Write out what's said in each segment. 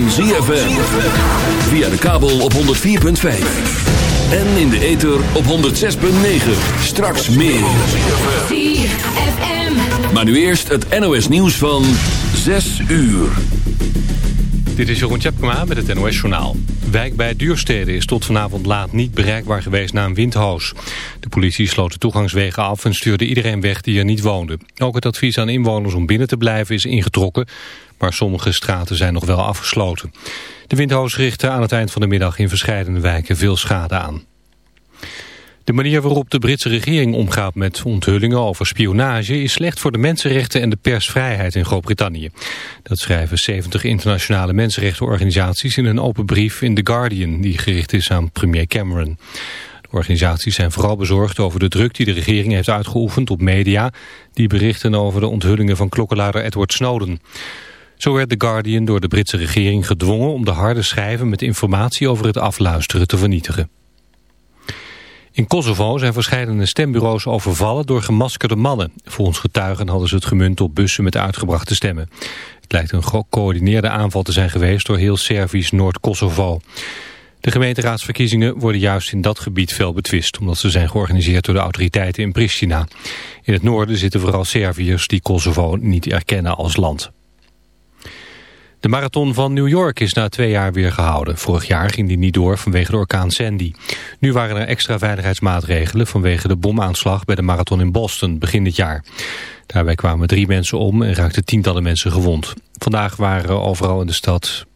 van ZFM. Via de kabel op 104.5. En in de ether op 106.9. Straks meer. Maar nu eerst het NOS nieuws van 6 uur. Dit is Jeroen Tjepkema met het NOS Journaal. Wijk bij Duurstede is tot vanavond laat niet bereikbaar geweest na een windhoos. Politie sloot de toegangswegen af en stuurde iedereen weg die er niet woonde. Ook het advies aan inwoners om binnen te blijven is ingetrokken, maar sommige straten zijn nog wel afgesloten. De windhoos richtte aan het eind van de middag in verschillende wijken veel schade aan. De manier waarop de Britse regering omgaat met onthullingen over spionage is slecht voor de mensenrechten en de persvrijheid in Groot-Brittannië. Dat schrijven 70 internationale mensenrechtenorganisaties in een open brief in The Guardian die gericht is aan premier Cameron. Organisaties zijn vooral bezorgd over de druk die de regering heeft uitgeoefend op media die berichten over de onthullingen van klokkenluider Edward Snowden. Zo werd The Guardian door de Britse regering gedwongen om de harde schijven met informatie over het afluisteren te vernietigen. In Kosovo zijn verschillende stembureaus overvallen door gemaskerde mannen. Volgens getuigen hadden ze het gemunt op bussen met uitgebrachte stemmen. Het lijkt een gecoördineerde aanval te zijn geweest door heel Servisch Noord-Kosovo. De gemeenteraadsverkiezingen worden juist in dat gebied fel betwist... omdat ze zijn georganiseerd door de autoriteiten in Pristina. In het noorden zitten vooral Serviërs die Kosovo niet erkennen als land. De marathon van New York is na twee jaar weer gehouden. Vorig jaar ging die niet door vanwege de orkaan Sandy. Nu waren er extra veiligheidsmaatregelen vanwege de bomaanslag bij de marathon in Boston begin dit jaar. Daarbij kwamen drie mensen om en raakten tientallen mensen gewond. Vandaag waren overal in de stad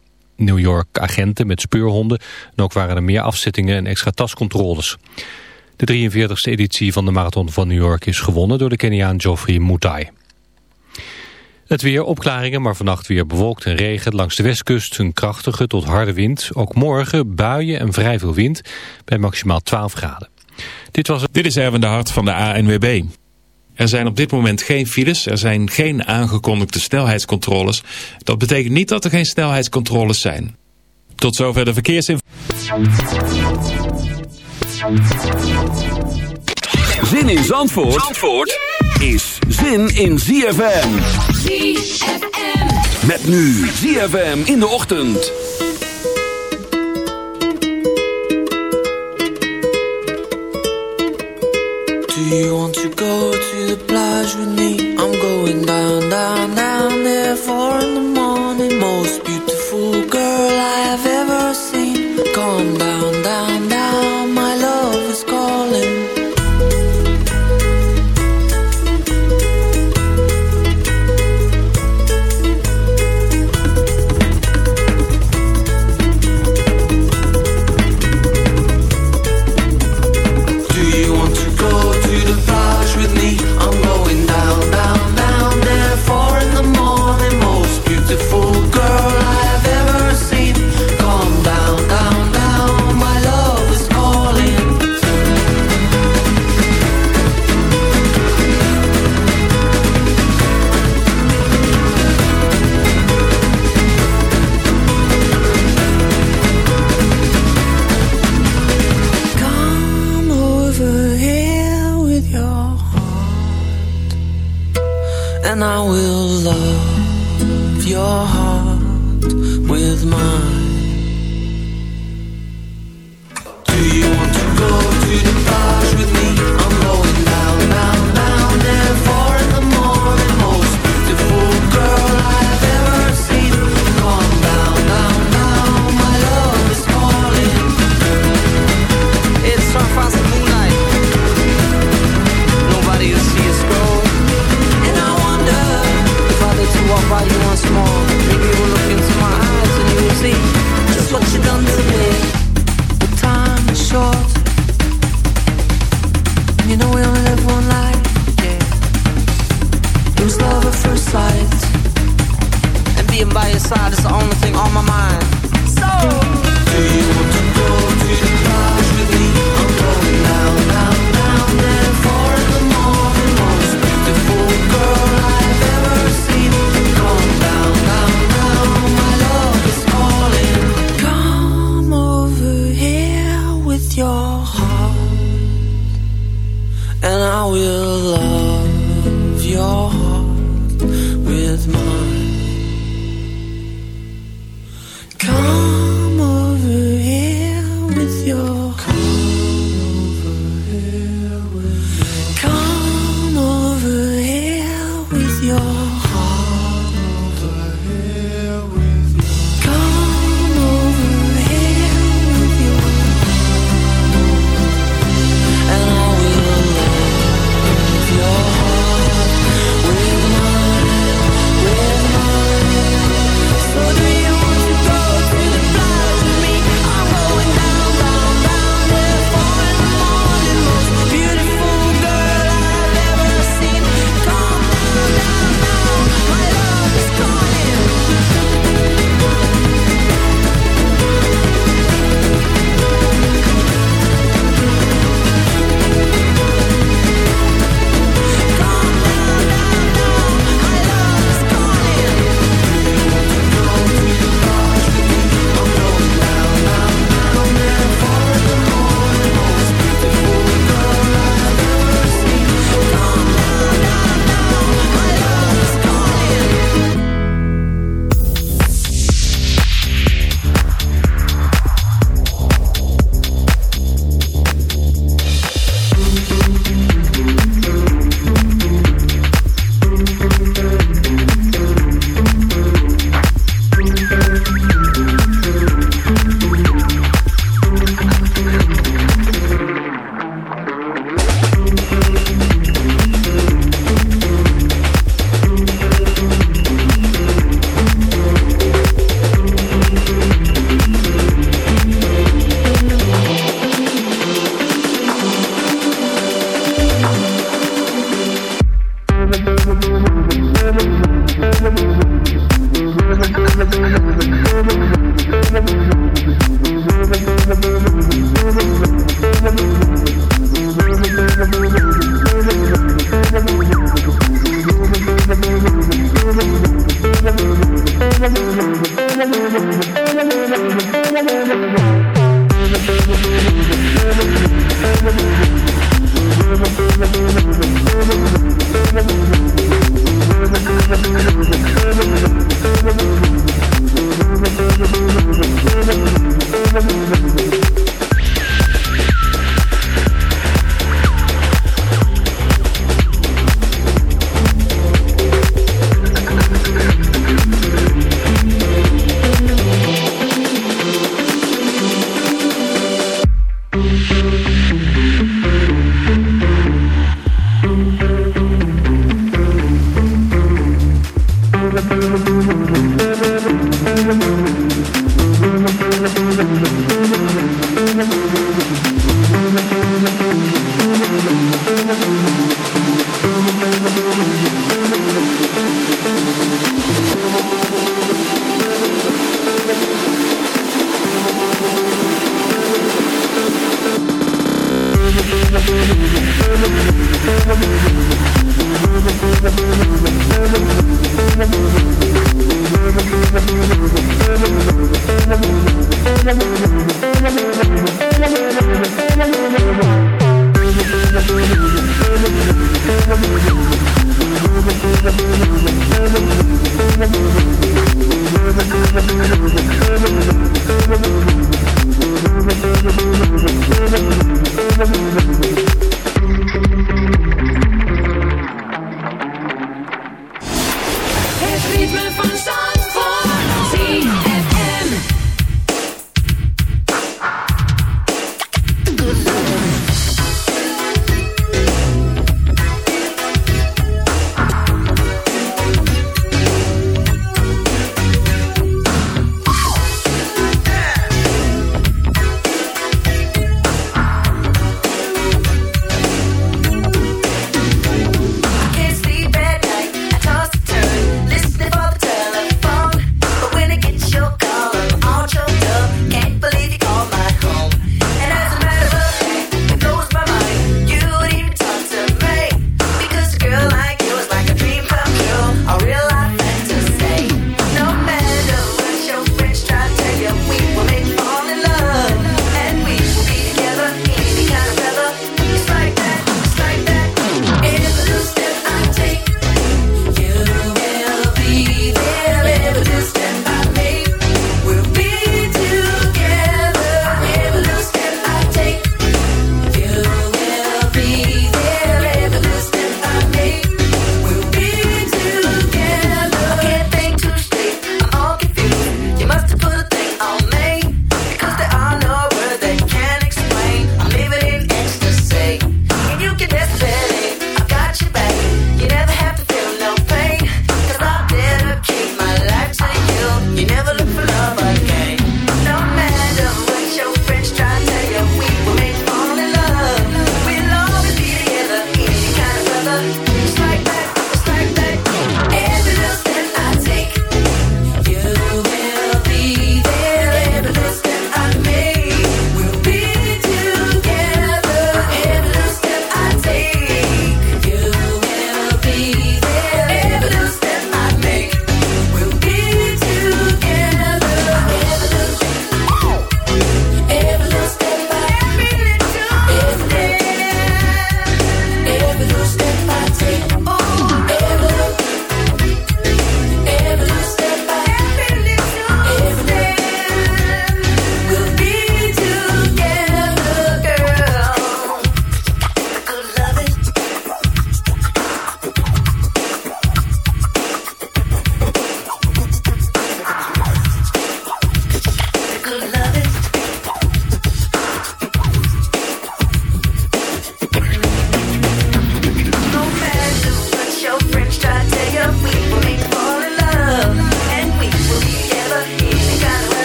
New York agenten met speurhonden. En ook waren er meer afzettingen en extra tascontroles. De 43e editie van de marathon van New York is gewonnen door de Keniaan Geoffrey Mutai. Het weer opklaringen, maar vannacht weer bewolkt en regen. Langs de westkust een krachtige tot harde wind. Ook morgen buien en vrij veel wind bij maximaal 12 graden. Dit, was... Dit is Erwin de Hart van de ANWB. Er zijn op dit moment geen files, er zijn geen aangekondigde snelheidscontroles. Dat betekent niet dat er geen snelheidscontroles zijn. Tot zover de verkeersinformatie. Zin in Zandvoort, Zandvoort is zin in ZFM. ZFM. Met nu ZFM in de ochtend. Do you want to the plage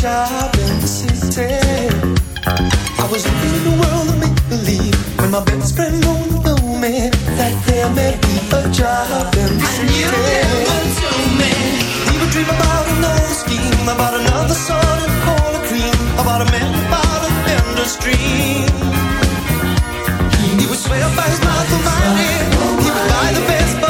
job in the city. I was living in a world of make believe when my best friend only told me that there may be a job in the and city. And you never told me. We would dream about another scheme, about another son and cola cream, about a man about a vendor's dream. He would swear by his mouth and mind, he would buy the best.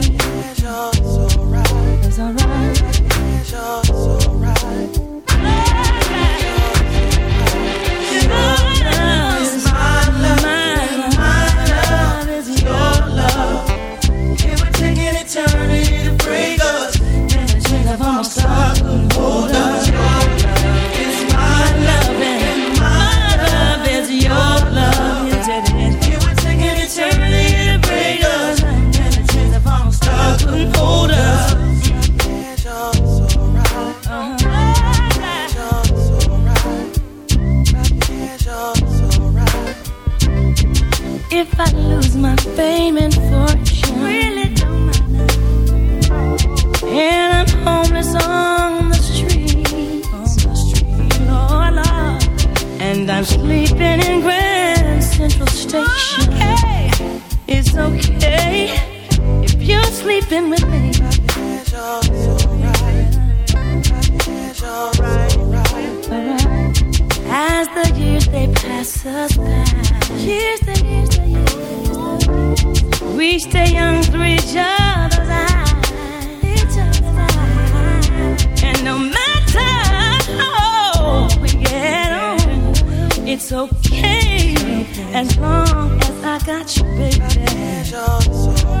fame and fortune. Really don't matter. And I'm homeless on the street. On the street, Lord, Lord. And I'm sleeping in Grand Central Station. Okay. It's okay if you're sleeping with we stay young through each other's eyes. And no matter how we get it's okay as long as I got you, baby.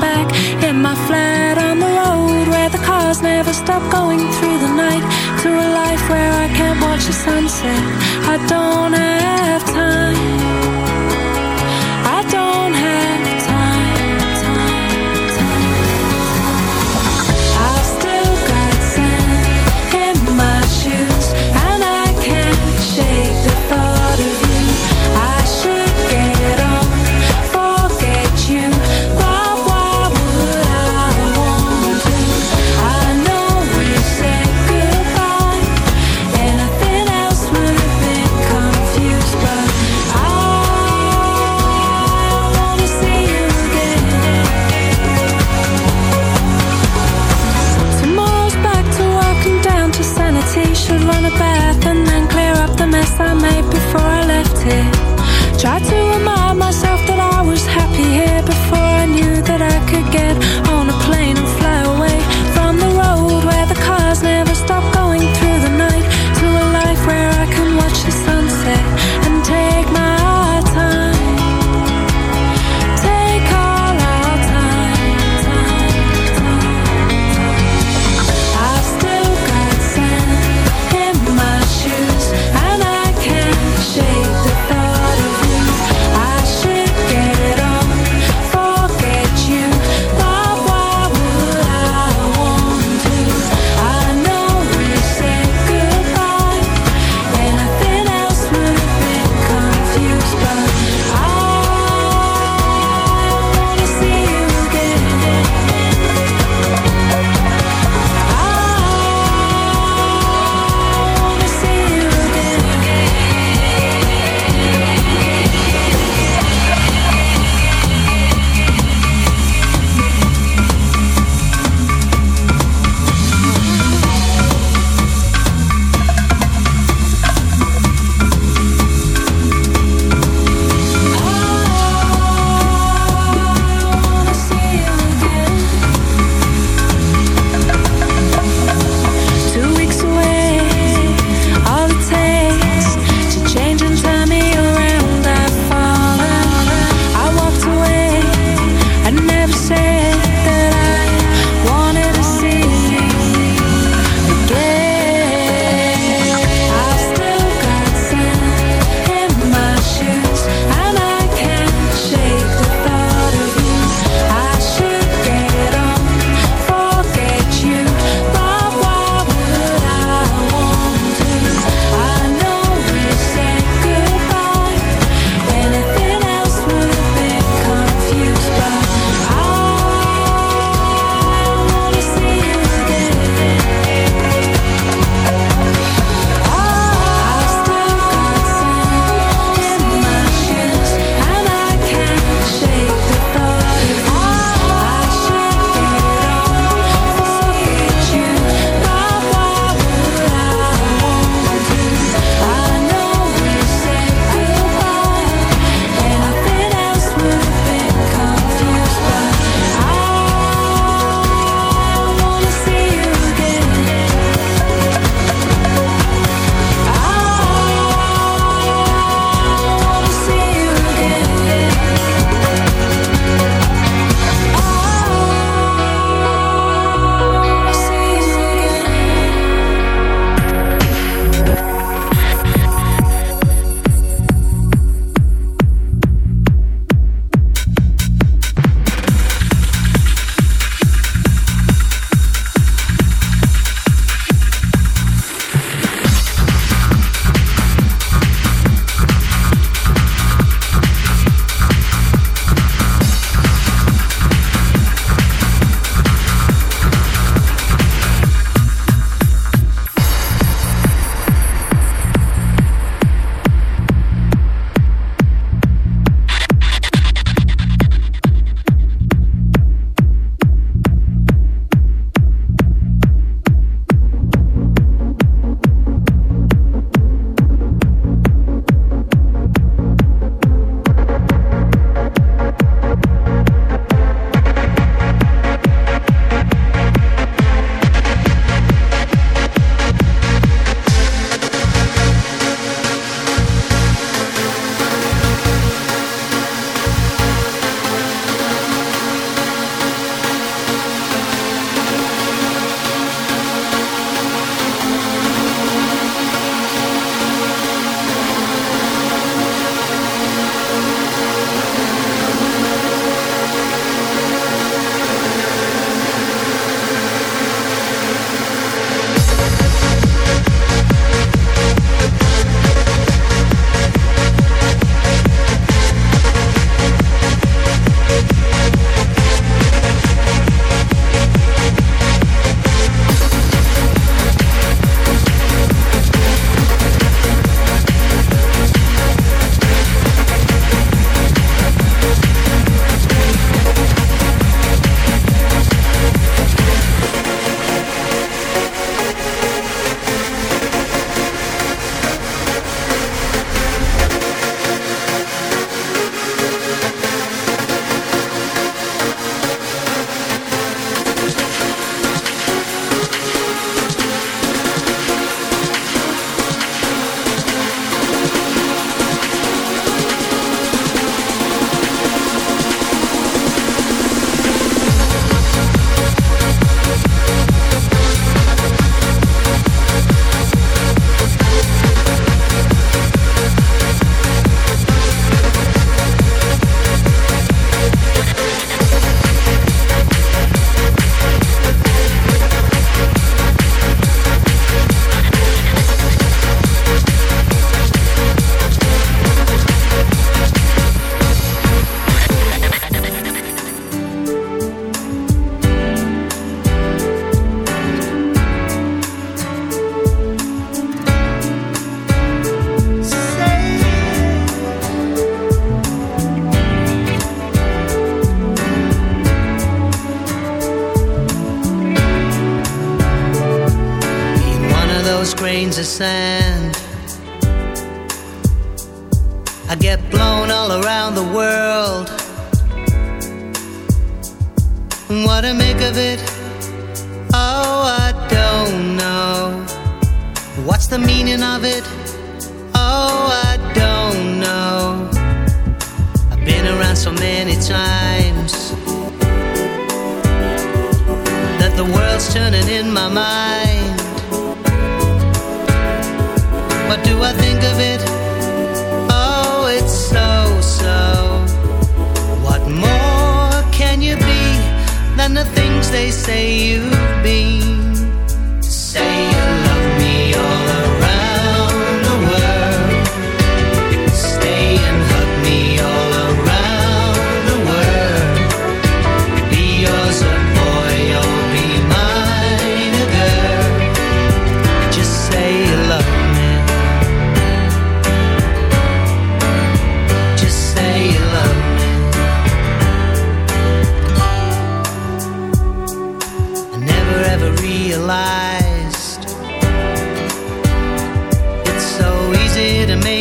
back in my flat on the road where the cars never stop going through the night to a life where I can't watch the sunset. I don't have time. the bath and then clear up the mess I made before I left here. Try to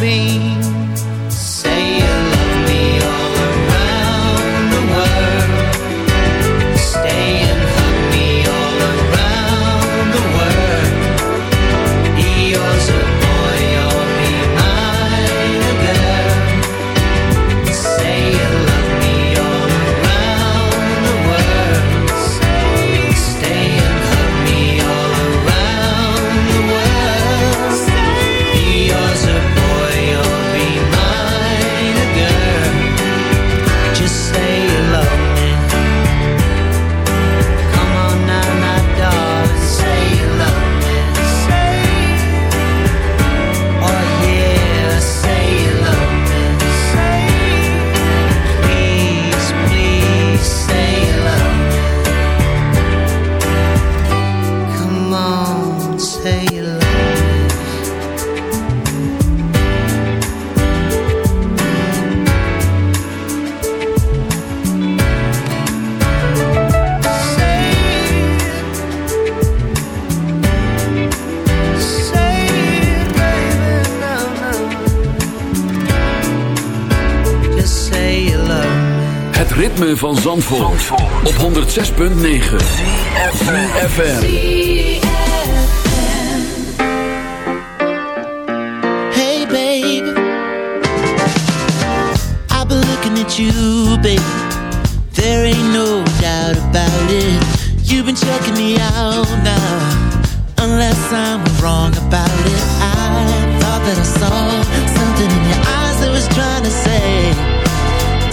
bem. Ritme van Zandvoort, op 106.9 FM. Hey, babe. I've been looking at you, babe. There ain't no doubt about it. You've been checking me out now. Unless I'm wrong about it. I thought that I saw something in your eyes that was trying to say,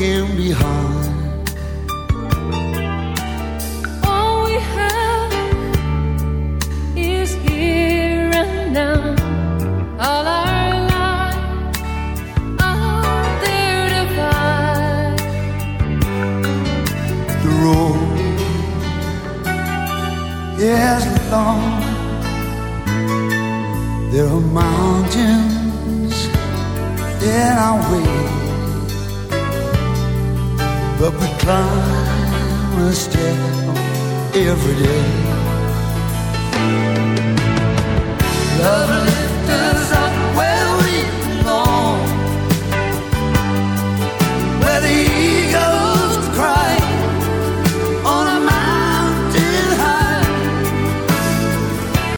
looking behind. All we have is here and now. All our lives are there to find. The road is long. There are mountains in our way, divine step every day. Lovely.